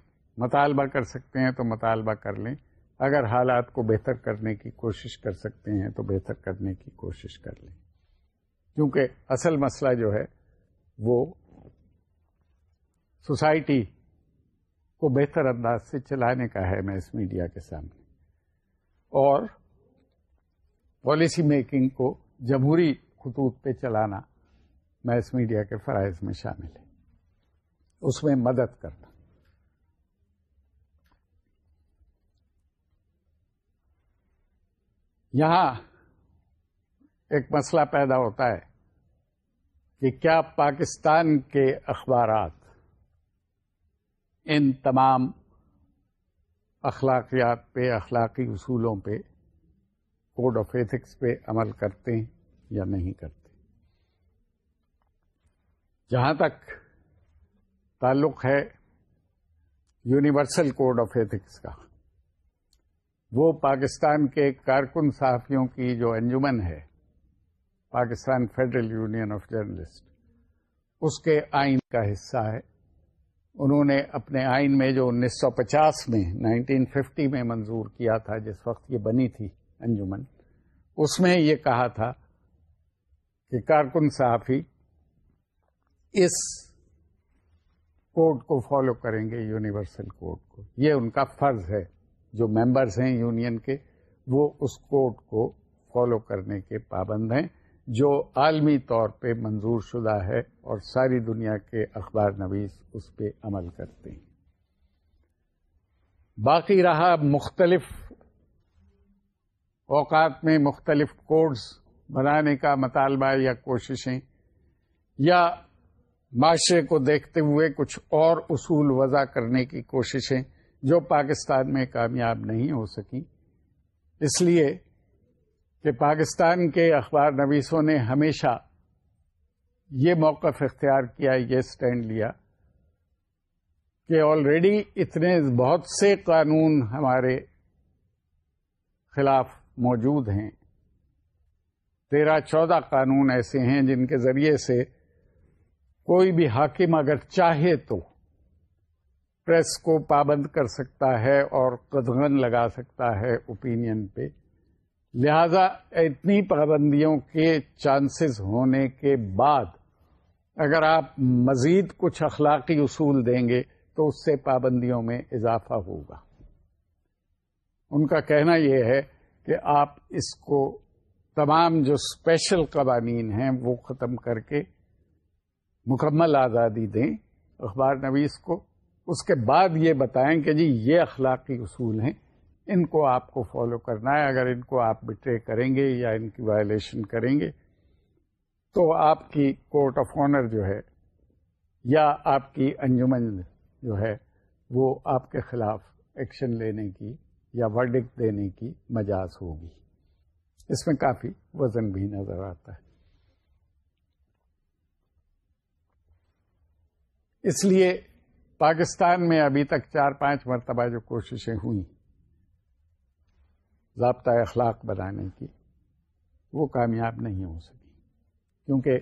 مطالبہ کر سکتے ہیں تو مطالبہ کر لیں اگر حالات کو بہتر کرنے کی کوشش کر سکتے ہیں تو بہتر کرنے کی کوشش کر لیں کیونکہ اصل مسئلہ جو ہے وہ سوسائٹی کو بہتر انداز سے چلانے کا ہے میں اس میڈیا کے سامنے اور پالیسی میکنگ کو جمہوری خطوط پہ چلانا میں اس میڈیا کے فرائض میں شامل ہے اس میں مدد کرنا یہاں ایک مسئلہ پیدا ہوتا ہے کہ کیا پاکستان کے اخبارات ان تمام اخلاقیات پہ اخلاقی اصولوں پہ کوڈ آف ایتھکس پہ عمل کرتے ہیں یا نہیں کرتے جہاں تک تعلق ہے یونیورسل کوڈ آف ایتھکس کا وہ پاکستان کے کارکن صحافیوں کی جو انجمن ہے Pakistan federal union of journalist اس کے آئین کا حصہ ہے انہوں نے اپنے آئین میں جو انیس سو پچاس میں نائنٹین ففٹی میں منظور کیا تھا جس وقت یہ بنی تھی انجمن اس میں یہ کہا تھا کہ کارکن صحافی اس کوڈ کو فالو کریں گے یونیورسل کوڈ کو یہ ان کا فرض ہے جو ممبرس ہیں یونین کے وہ اس کوڈ کو فالو کرنے کے پابند ہیں جو عالمی طور پہ منظور شدہ ہے اور ساری دنیا کے اخبار نویس اس پہ عمل کرتے ہیں باقی رہا مختلف اوقات میں مختلف کوڈز بنانے کا مطالبہ یا کوششیں یا معاشرے کو دیکھتے ہوئے کچھ اور اصول وضع کرنے کی کوششیں جو پاکستان میں کامیاب نہیں ہو سکیں اس لیے کہ پاکستان کے اخبار نویسوں نے ہمیشہ یہ موقف اختیار کیا یہ سٹینڈ لیا کہ آلریڈی اتنے بہت سے قانون ہمارے خلاف موجود ہیں تیرہ چودہ قانون ایسے ہیں جن کے ذریعے سے کوئی بھی حاکم اگر چاہے تو پریس کو پابند کر سکتا ہے اور قدغن لگا سکتا ہے اوپینین پہ لہذا اتنی پابندیوں کے چانسز ہونے کے بعد اگر آپ مزید کچھ اخلاقی اصول دیں گے تو اس سے پابندیوں میں اضافہ ہوگا ان کا کہنا یہ ہے کہ آپ اس کو تمام جو اسپیشل قوانین ہیں وہ ختم کر کے مکمل آزادی دیں اخبار نویس کو اس کے بعد یہ بتائیں کہ جی یہ اخلاقی اصول ہیں ان کو آپ کو فالو کرنا ہے اگر ان کو آپ بٹرے کریں گے یا ان کی وائلیشن کریں گے تو آپ کی کورٹ آف آنر جو ہے یا آپ کی انجمن جو ہے وہ آپ کے خلاف ایکشن لینے کی یا ورڈک دینے کی مجاز ہوگی اس میں کافی وزن بھی نظر آتا ہے اس لیے پاکستان میں ابھی تک چار پانچ مرتبہ جو کوششیں ہوئی ضابطۂ اخلاق بنانے کی وہ کامیاب نہیں ہو سکی کیونکہ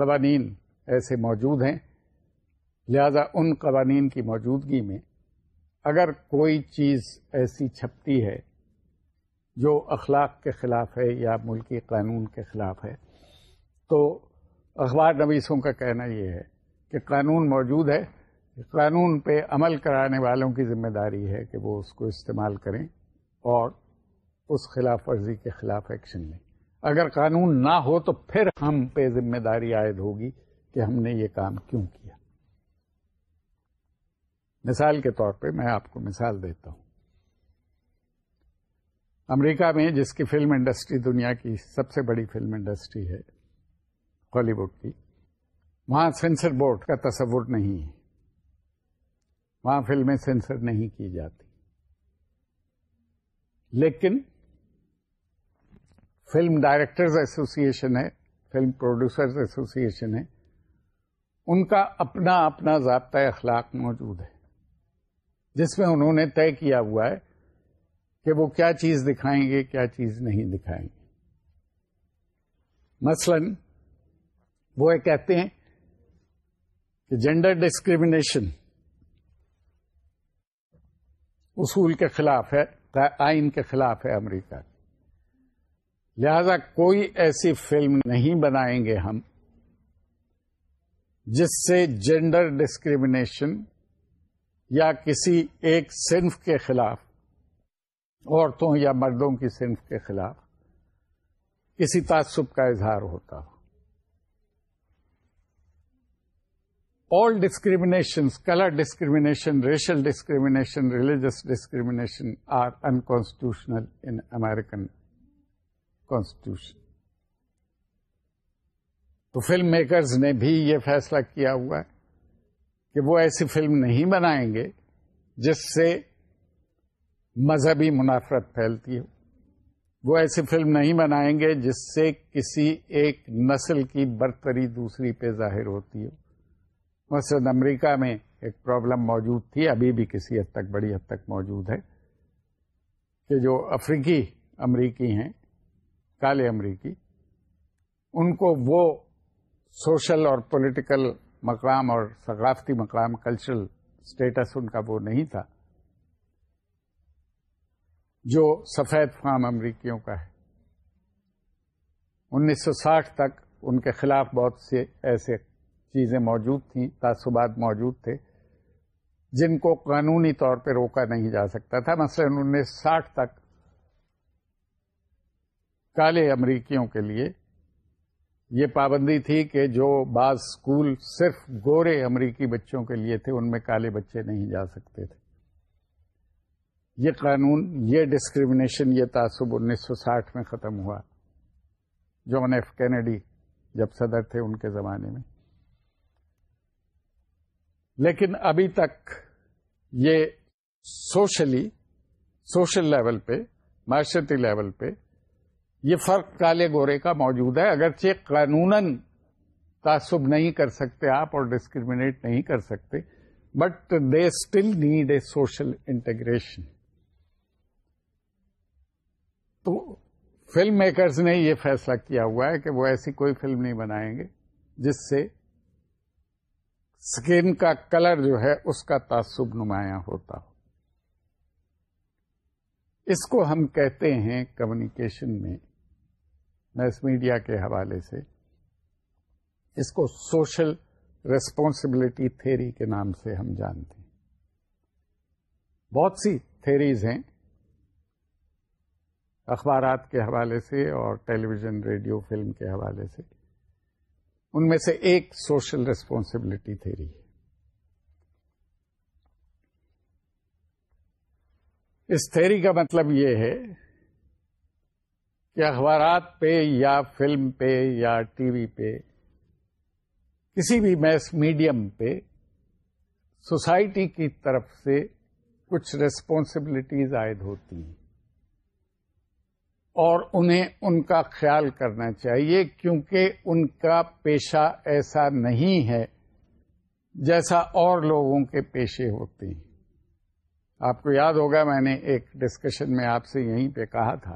قوانین ایسے موجود ہیں لہذا ان قوانین کی موجودگی میں اگر کوئی چیز ایسی چھپتی ہے جو اخلاق کے خلاف ہے یا ملکی قانون کے خلاف ہے تو اخبار نویسوں کا کہنا یہ ہے کہ قانون موجود ہے قانون پہ عمل کرانے والوں کی ذمہ داری ہے کہ وہ اس کو استعمال کریں اور اس خلاف ورزی کے خلاف ایکشن لیں اگر قانون نہ ہو تو پھر ہم پہ ذمہ داری عائد ہوگی کہ ہم نے یہ کام کیوں کیا مثال کے طور پہ میں آپ کو مثال دیتا ہوں امریکہ میں جس کی فلم انڈسٹری دنیا کی سب سے بڑی فلم انڈسٹری ہے ہالی ووڈ کی وہاں سینسر بورڈ کا تصور نہیں ہے وہاں فلمیں سینسر نہیں کی جاتی لیکن فلم ڈائریکٹرز ایسوسیشن ہے فلم پروڈیوسرز ایسوسیشن ہے ان کا اپنا اپنا ضابطۂ اخلاق موجود ہے جس میں انہوں نے طے کیا ہوا ہے کہ وہ کیا چیز دکھائیں گے کیا چیز نہیں دکھائیں گے مثلا وہ کہتے ہیں کہ جینڈر ڈسکریمنیشن اصول کے خلاف ہے آئین کے خلاف ہے امریکہ لہذا کوئی ایسی فلم نہیں بنائیں گے ہم جس سے جینڈر ڈسکریمنیشن یا کسی ایک صنف کے خلاف عورتوں یا مردوں کی صنف کے خلاف کسی تعصب کا اظہار ہوتا ہو all discrimination colour discrimination racial discrimination religious discrimination are unconstitutional in American constitution تو فلم میکرز نے بھی یہ فیصلہ کیا ہوا ہے کہ وہ ایسی فلم نہیں بنائیں گے جس سے مذہبی منافرت پھیلتی ہو وہ ایسی فلم نہیں بنائیں گے جس سے کسی ایک نسل کی برتری دوسری پہ ظاہر ہوتی ہو مثلاً امریکہ میں ایک پرابلم موجود تھی ابھی بھی کسی حد تک بڑی حد تک موجود ہے کہ جو افریقی امریکی ہیں کالے امریکی ان کو وہ سوشل اور پولیٹیکل مقام اور ثقافتی مقام کلچرل اسٹیٹس ان کا وہ نہیں تھا جو سفید فام امریکیوں کا ہے انیس سو ساٹھ تک ان کے خلاف بہت سے ایسے چیزیں موجود تھیں تعصبات موجود تھے جن کو قانونی طور پہ روکا نہیں جا سکتا تھا مثلاً انیس سو ساٹھ تک کالے امریکیوں کے لیے یہ پابندی تھی کہ جو بعض اسکول صرف گورے امریکی بچوں کے لیے تھے ان میں کالے بچے نہیں جا سکتے تھے یہ قانون یہ ڈسکریمنیشن یہ تعصب انیس سو ساٹھ میں ختم ہوا جان ایف کینیڈی جب صدر تھے ان کے زمانے میں لیکن ابھی تک یہ سوشلی سوشل لیول پہ معاشرتی لیول پہ یہ فرق کالے گورے کا موجود ہے اگر چیک قانون تعصب نہیں کر سکتے آپ اور ڈسکریمنیٹ نہیں کر سکتے but they still need a social integration تو فلم میکرز نے یہ فیصلہ کیا ہوا ہے کہ وہ ایسی کوئی فلم نہیں بنائیں گے جس سے اسکن کا کلر جو ہے اس کا تعصب نمایاں ہوتا ہو اس کو ہم کہتے ہیں کمیونیکیشن میں میس میڈیا کے حوالے سے اس کو سوشل ریسپانسبلٹی تھیری کے نام سے ہم جانتے ہیں بہت سی تھیریز ہیں اخبارات کے حوالے سے اور ٹیلی ویژن ریڈیو فلم کے حوالے سے ان میں سے ایک سوشل ریسپونسبلٹی تھیری ہے اس تھیری کا مطلب یہ ہے اخبارات پہ یا فلم پہ یا ٹی وی پہ کسی بھی میس میڈیم پہ سوسائٹی کی طرف سے کچھ ریسپانسبلٹیز عائد ہوتی ہیں اور انہیں ان کا خیال کرنا چاہیے کیونکہ ان کا پیشہ ایسا نہیں ہے جیسا اور لوگوں کے پیشے ہوتے ہیں آپ کو یاد ہوگا میں نے ایک ڈسکشن میں آپ سے یہیں پہ کہا تھا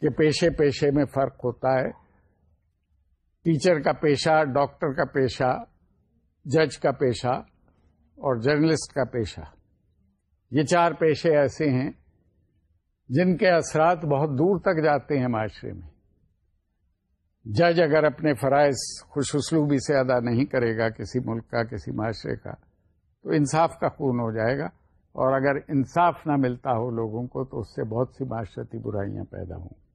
کہ پیشے پیشے میں فرق ہوتا ہے ٹیچر کا پیشہ ڈاکٹر کا پیشہ جج کا پیشہ اور جرنلسٹ کا پیشہ یہ چار پیشے ایسے ہیں جن کے اثرات بہت دور تک جاتے ہیں معاشرے میں جج اگر اپنے فرائض خوش اسلوبی سے ادا نہیں کرے گا کسی ملک کا کسی معاشرے کا تو انصاف کا خون ہو جائے گا اور اگر انصاف نہ ملتا ہو لوگوں کو تو اس سے بہت سی معاشرتی برائیاں پیدا ہوں گی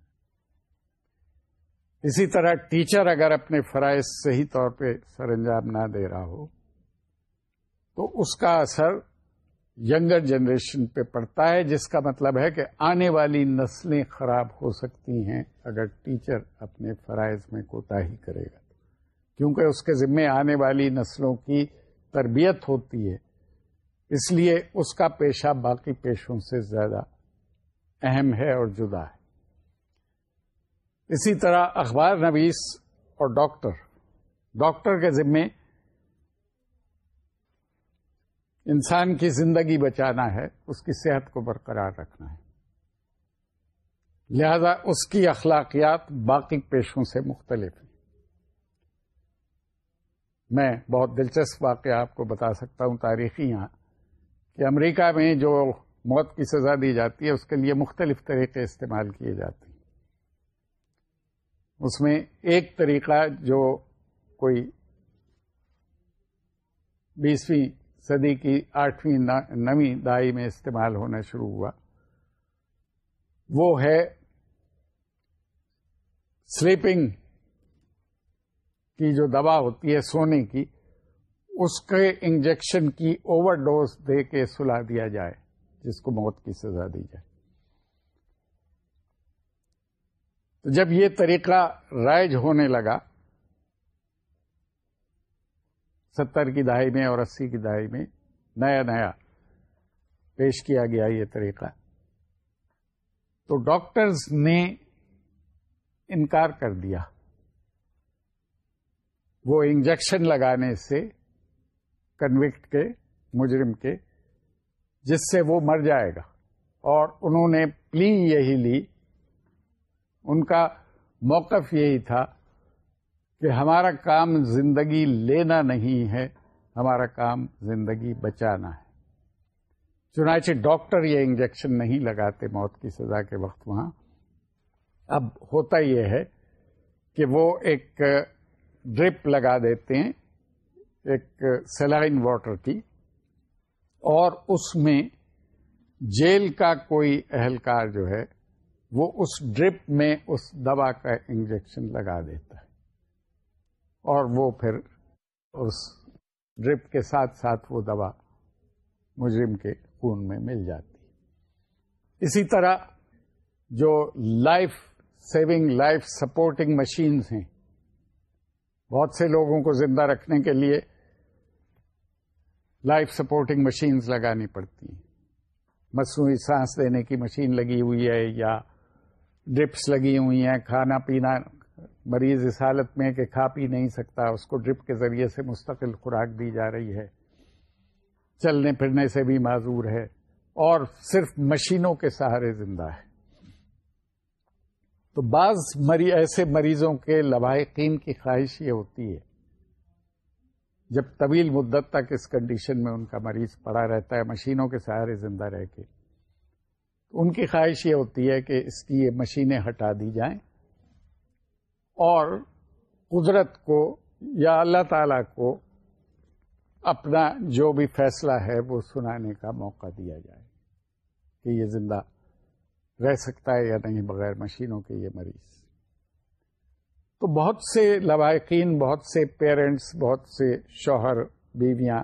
اسی طرح ٹیچر اگر اپنے فرائض صحیح طور پہ سر انجام نہ دے رہا ہو تو اس کا اثر ینگر جنریشن پہ پڑتا ہے جس کا مطلب ہے کہ آنے والی نسلیں خراب ہو سکتی ہیں اگر ٹیچر اپنے فرائض میں کوتا ہی کرے گا کیونکہ اس کے ذمے آنے والی نسلوں کی تربیت ہوتی ہے اس لیے اس کا پیشہ باقی پیشوں سے زیادہ اہم ہے اور جدا ہے اسی طرح اخبار نویس اور ڈاکٹر ڈاکٹر کے ذمے انسان کی زندگی بچانا ہے اس کی صحت کو برقرار رکھنا ہے لہذا اس کی اخلاقیات باقی پیشوں سے مختلف ہیں میں بہت دلچسپ واقعہ آپ کو بتا سکتا ہوں تاریخی یہاں کہ امریکہ میں جو موت کی سزا دی جاتی ہے اس کے لیے مختلف طریقے استعمال کیے جاتے ہیں اس میں ایک طریقہ جو کوئی بیسویں صدی کی آٹھویں نویں دائی میں استعمال ہونا شروع ہوا وہ ہے سلیپنگ کی جو دوا ہوتی ہے سونے کی اس کے انجیکشن کی اوور ڈوز دے کے سلا دیا جائے جس کو موت کی سزا دی جائے جب یہ طریقہ رائج ہونے لگا ستر کی دہائی میں اور اسی کی دہائی میں نیا نیا پیش کیا گیا یہ طریقہ تو ڈاکٹرز نے انکار کر دیا وہ انجیکشن لگانے سے کنوکٹ کے مجرم کے جس سے وہ مر جائے گا اور انہوں نے پلی یہی لی ان کا موقف یہی تھا کہ ہمارا کام زندگی لینا نہیں ہے ہمارا کام زندگی بچانا ہے چنانچہ ڈاکٹر یہ انجیکشن نہیں لگاتے موت کی سزا کے وقت وہاں اب ہوتا یہ ہے کہ وہ ایک ڈرپ لگا دیتے ہیں ایک سلائن واٹر کی اور اس میں جیل کا کوئی اہلکار جو ہے وہ اس ڈرپ میں اس دوا کا انجیکشن لگا دیتا ہے اور وہ پھر اس ڈرپ کے ساتھ ساتھ وہ دوا مجرم کے خون میں مل جاتی ہے اسی طرح جو life saving life supporting machines ہیں بہت سے لوگوں کو زندہ رکھنے کے لیے لائف سپورٹنگ مشینز لگانی پڑتی ہیں مصنوعی سانس دینے کی مشین لگی ہوئی ہے یا ڈرپس لگی ہوئی ہیں کھانا پینا مریض اس حالت میں کہ کھا پی نہیں سکتا اس کو ڈرپ کے ذریعے سے مستقل خوراک دی جا رہی ہے چلنے پھرنے سے بھی معذور ہے اور صرف مشینوں کے سہارے زندہ ہے تو بعض مری ایسے مریضوں کے لواحقین کی خواہش یہ ہوتی ہے جب طویل مدت تک اس کنڈیشن میں ان کا مریض پڑا رہتا ہے مشینوں کے سہارے زندہ رہ کے ان کی خواہش یہ ہوتی ہے کہ اس کی یہ مشینیں ہٹا دی جائیں اور قدرت کو یا اللہ تعالی کو اپنا جو بھی فیصلہ ہے وہ سنانے کا موقع دیا جائے کہ یہ زندہ رہ سکتا ہے یا نہیں بغیر مشینوں کے یہ مریض تو بہت سے لوائقین بہت سے پیرنٹس بہت سے شوہر بیویاں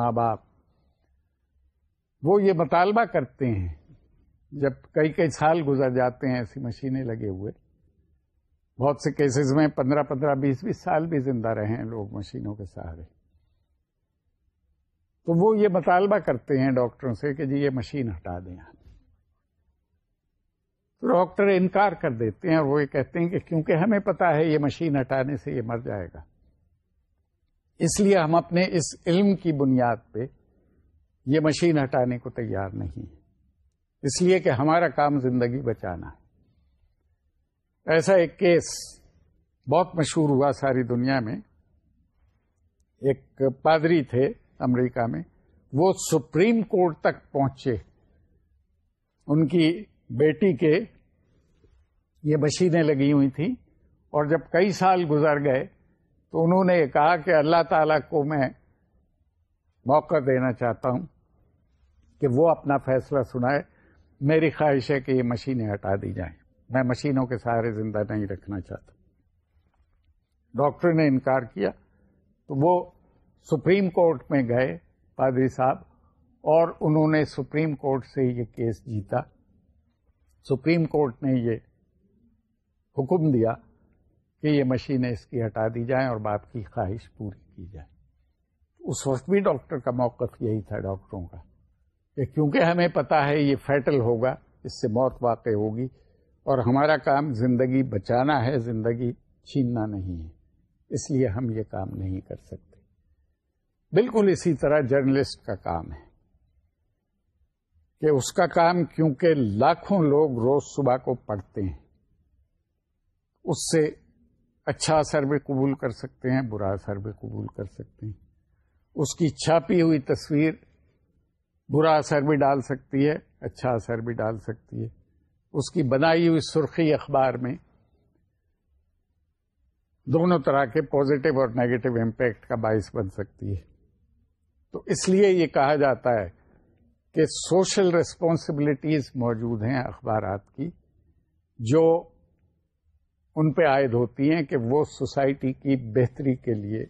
ماں باپ وہ یہ مطالبہ کرتے ہیں جب کئی کئی سال گزر جاتے ہیں ایسی مشینیں لگے ہوئے بہت سے کیسز میں پندرہ پندرہ بیس بیس سال بھی زندہ رہے ہیں لوگ مشینوں کے سہارے تو وہ یہ مطالبہ کرتے ہیں ڈاکٹروں سے کہ جی یہ مشین ہٹا دیں تو ڈاکٹر انکار کر دیتے ہیں اور وہ یہ کہتے ہیں کہ کیونکہ ہمیں پتا ہے یہ مشین ہٹانے سے یہ مر جائے گا اس لیے ہم اپنے اس علم کی بنیاد پہ یہ مشین ہٹانے کو تیار نہیں اس لیے کہ ہمارا کام زندگی بچانا ہے ایسا ایک کیس بہت مشہور ہوا ساری دنیا میں ایک پادری تھے امریکہ میں وہ سپریم کورٹ تک پہنچے ان کی بیٹی کے یہ مشینیں لگی ہوئی تھیں اور جب کئی سال گزر گئے تو انہوں نے کہا کہ اللہ تعالی کو میں موقع دینا چاہتا ہوں کہ وہ اپنا فیصلہ سنائے میری خواہش ہے کہ یہ مشینیں ہٹا دی جائیں میں مشینوں کے سہارے زندہ نہیں رکھنا چاہتا ڈاکٹر نے انکار کیا تو وہ سپریم کورٹ میں گئے پادری صاحب اور انہوں نے سپریم کورٹ سے یہ کیس جیتا سپریم کورٹ نے یہ حکم دیا کہ یہ مشینیں اس کی ہٹا دی جائیں اور باپ کی خواہش پوری کی جائے اس وقت بھی ڈاکٹر کا موقف یہی تھا ڈاکٹروں کا کہ کیونکہ ہمیں پتا ہے یہ فیٹل ہوگا اس سے موت واقع ہوگی اور ہمارا کام زندگی بچانا ہے زندگی چھیننا نہیں ہے اس لیے ہم یہ کام نہیں کر سکتے بالکل اسی طرح جرنلسٹ کا کام ہے کہ اس کا کام کیونکہ لاکھوں لوگ روز صبح کو پڑھتے ہیں اس سے اچھا اثر بھی قبول کر سکتے ہیں برا اثر بھی قبول کر سکتے ہیں اس کی چھاپی ہوئی تصویر برا اثر بھی ڈال سکتی ہے اچھا اثر بھی ڈال سکتی ہے اس کی بنائی ہوئی سرخی اخبار میں دونوں طرح کے پوزیٹو اور نیگیٹو امپیکٹ کا باعث بن سکتی ہے تو اس لیے یہ کہا جاتا ہے کہ سوشل ریسپانسبلٹیز موجود ہیں اخبارات کی جو ان پہ عائد ہوتی ہیں کہ وہ سوسائٹی کی بہتری کے لیے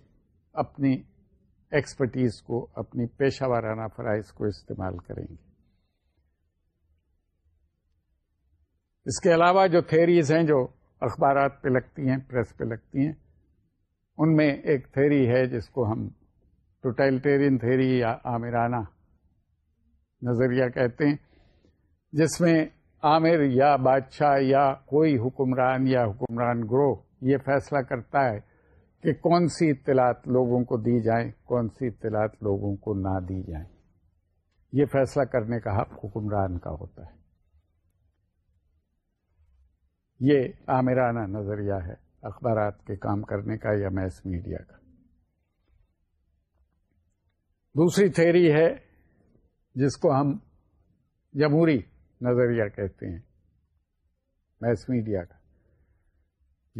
اپنی ایکسپرٹیز کو اپنی پیشہ وارانہ فرائض کو استعمال کریں گے اس کے علاوہ جو تھیریز ہیں جو اخبارات پہ لگتی ہیں پریس پہ لگتی ہیں ان میں ایک تھیری ہے جس کو ہم ٹوٹیلٹیرین تھیری یا آمرانہ نظریہ کہتے ہیں جس میں عامر یا بادشاہ یا کوئی حکمران یا حکمران گروہ یہ فیصلہ کرتا ہے کہ کون سی اطلاعات لوگوں کو دی جائیں کون سی اطلاعات لوگوں کو نہ دی جائیں یہ فیصلہ کرنے کا حق حکمران کا ہوتا ہے یہ عامرانہ نظریہ ہے اخبارات کے کام کرنے کا یا میس میڈیا کا دوسری تھیری ہے جس کو ہم جمہوری نظریہ کہتے ہیں میس میڈیا کا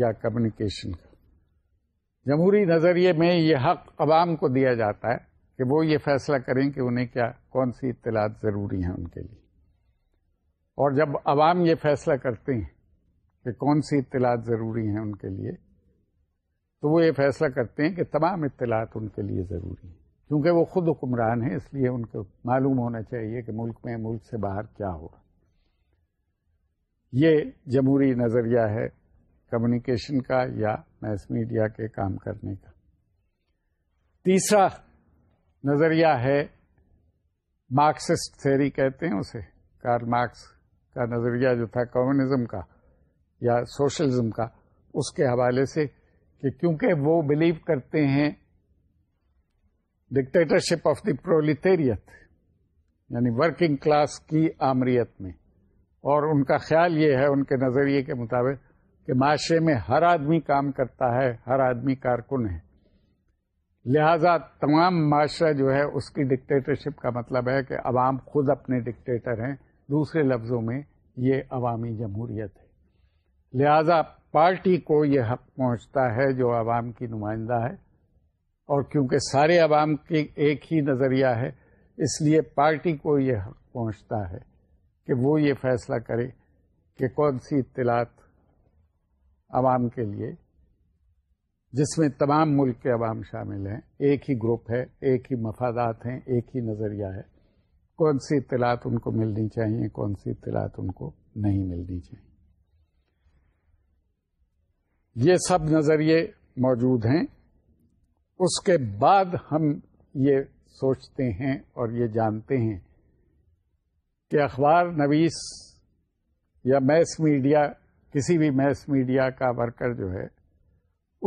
یا کمیونیکیشن کا جمہوری نظریے میں یہ حق عوام کو دیا جاتا ہے کہ وہ یہ فیصلہ کریں کہ انہیں کیا کون سی اطلاعات ضروری ہیں ان کے لیے اور جب عوام یہ فیصلہ کرتے ہیں کہ کون سی اطلاعات ضروری ہیں ان کے لیے تو وہ یہ فیصلہ کرتے ہیں کہ تمام اطلاعات ان کے لیے ضروری ہیں کیونکہ وہ خود حکمران ہیں اس لیے ان کو معلوم ہونا چاہیے کہ ملک میں ملک سے باہر کیا ہو رہا یہ جمہوری نظریہ ہے کمیونیکیشن کا یا میس میڈیا کے کام کرنے کا تیسرا نظریہ ہے مارکسسٹ تھیری کہتے ہیں اسے کار مارکس کا نظریہ جو تھا کمیونزم کا یا سوشلزم کا اس کے حوالے سے کہ کیونکہ وہ بلیو کرتے ہیں ڈکٹیٹرشپ آف دی پرولیٹیریت یعنی ورکنگ کلاس کی آمریت میں اور ان کا خیال یہ ہے ان کے نظریے کے مطابق کہ معاشرے میں ہر آدمی کام کرتا ہے ہر آدمی کارکن ہے لہذا تمام معاشرہ جو ہے اس کی ڈکٹیٹرشپ کا مطلب ہے کہ عوام خود اپنے ڈکٹیٹر ہیں دوسرے لفظوں میں یہ عوامی جمہوریت ہے لہذا پارٹی کو یہ حق پہنچتا ہے جو عوام کی نمائندہ ہے اور کیونکہ سارے عوام کی ایک ہی نظریہ ہے اس لیے پارٹی کو یہ حق پہنچتا ہے کہ وہ یہ فیصلہ کرے کہ کون سی اطلاعات عوام کے لیے جس میں تمام ملک کے عوام شامل ہیں ایک ہی گروپ ہے ایک ہی مفادات ہیں ایک ہی نظریہ ہے کون سی اطلاعات ان کو ملنی چاہیے کون سی اطلاعات ان کو نہیں ملنی چاہیے یہ سب نظریے موجود ہیں اس کے بعد ہم یہ سوچتے ہیں اور یہ جانتے ہیں کہ اخبار نویس یا میس میڈیا کسی بھی میس میڈیا کا ورکر جو ہے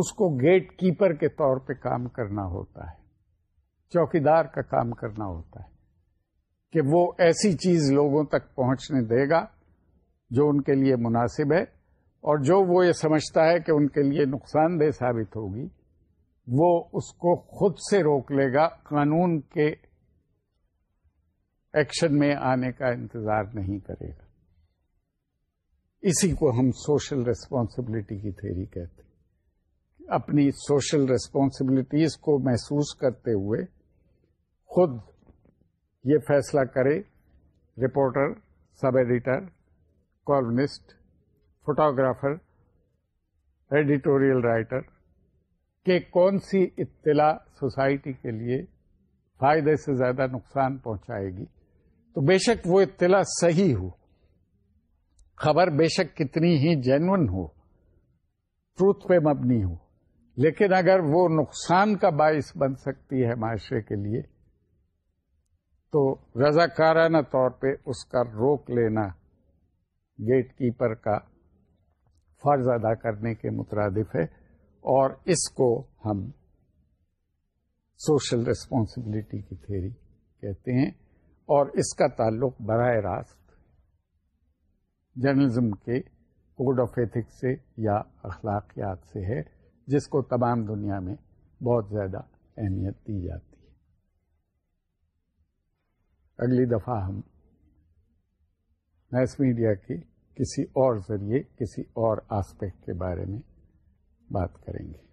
اس کو گیٹ کیپر کے طور پہ کام کرنا ہوتا ہے چوکی دار کا کام کرنا ہوتا ہے کہ وہ ایسی چیز لوگوں تک پہنچنے دے گا جو ان کے لیے مناسب ہے اور جو وہ یہ سمجھتا ہے کہ ان کے لیے نقصان دہ ثابت ہوگی وہ اس کو خود سے روک لے گا قانون کے ایکشن میں آنے کا انتظار نہیں کرے گا اسی کو ہم سوشل ریسپانسبلٹی کی تھیری کہتے ہیں اپنی سوشل ریسپانسبلٹیز کو محسوس کرتے ہوئے خود یہ فیصلہ کرے reporter sub editor columnist photographer editorial writer کہ کون سی اطلاع سوسائٹی کے لیے فائدے سے زیادہ نقصان پہنچائے گی تو بے شک وہ اطلاع صحیح ہو خبر بے شک کتنی ہی جینون ہو ٹروتھ پہ مبنی ہو لیکن اگر وہ نقصان کا باعث بن سکتی ہے معاشرے کے لیے تو رضاکارانہ طور پہ اس کا روک لینا گیٹ کیپر کا فرض ادا کرنے کے مترادف ہے اور اس کو ہم سوشل ریسپانسبلٹی کی تھیری کہتے ہیں اور اس کا تعلق براہ راست جرنلزم کے کوڈ آف ایتھکس سے یا اخلاقیات سے ہے جس کو تمام دنیا میں بہت زیادہ اہمیت دی جاتی ہے اگلی دفعہ ہم میس میڈیا کے کسی اور ذریعے کسی اور آسپیکٹ کے بارے میں بات کریں گے